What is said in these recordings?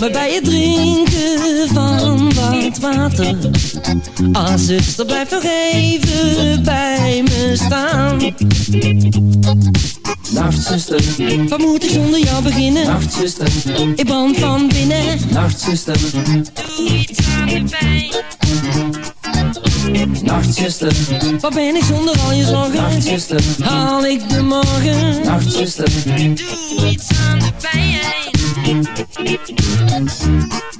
Ze helpt me bij het drinken van wat water. Ah zuster blijf nog even bij me staan. Nachtzuster, Wat moet ik zonder jou beginnen? nachtzuster, Ik brand van binnen. Nachtzuster, Doe iets aan de pijn. Nachtzuster, Wat ben ik zonder al je zorgen? nachtzuster, Haal ik de morgen? nachtzuster, Doe iets aan de pijn Thank you.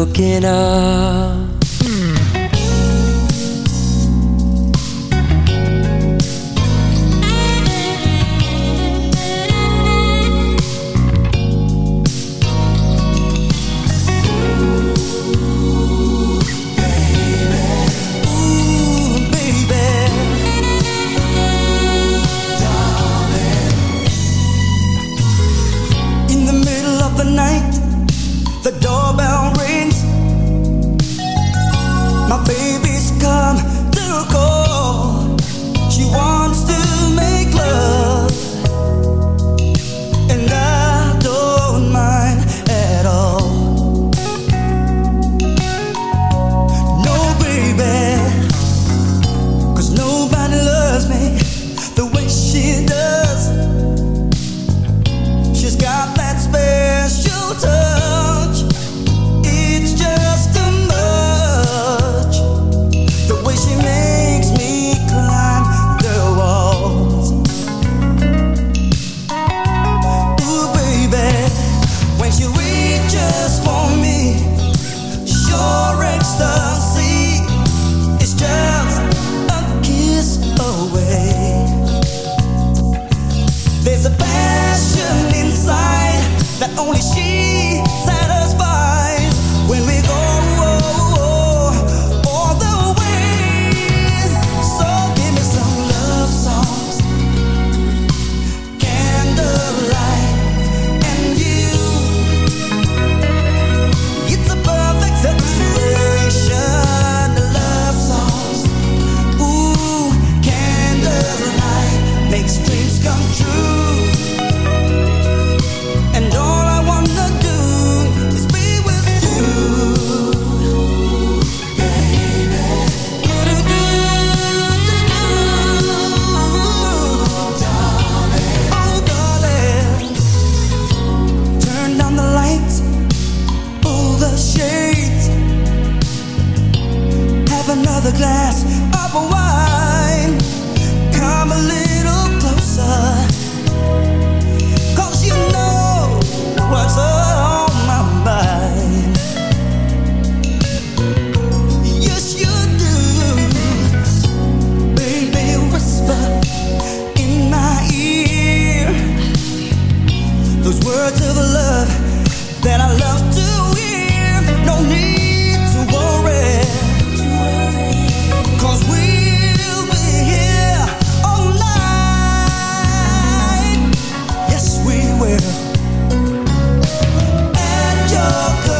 Looking 106.9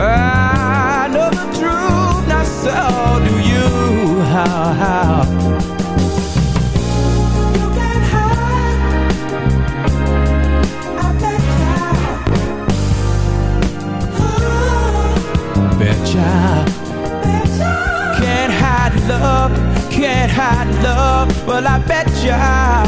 I know the truth, not so do you. How, how? You can hide. I bet you. Betcha. Betcha. Can't hide love, can't hide love. Well, I bet you.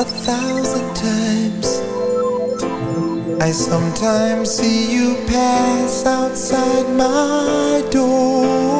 a thousand times. I sometimes see you pass outside my door.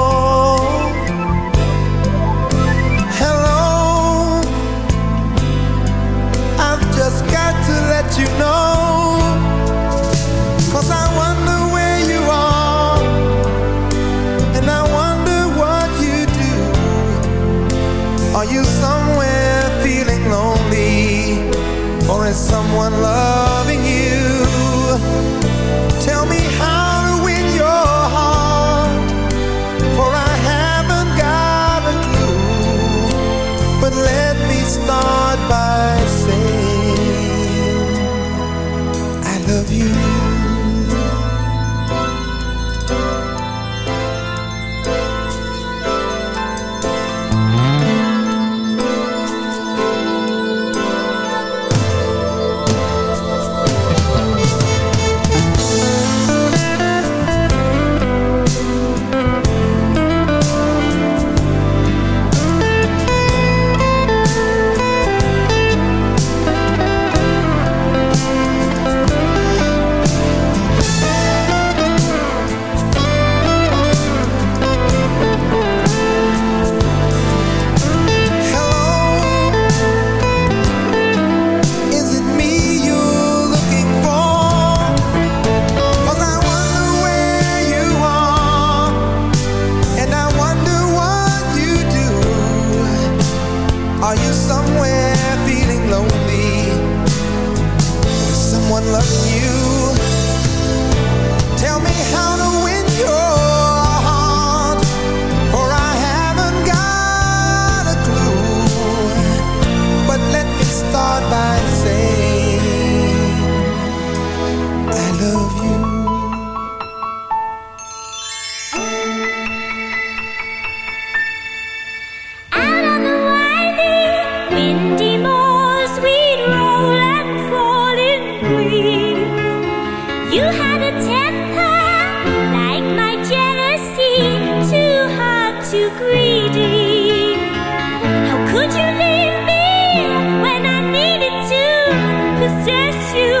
one love. guess you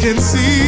can see.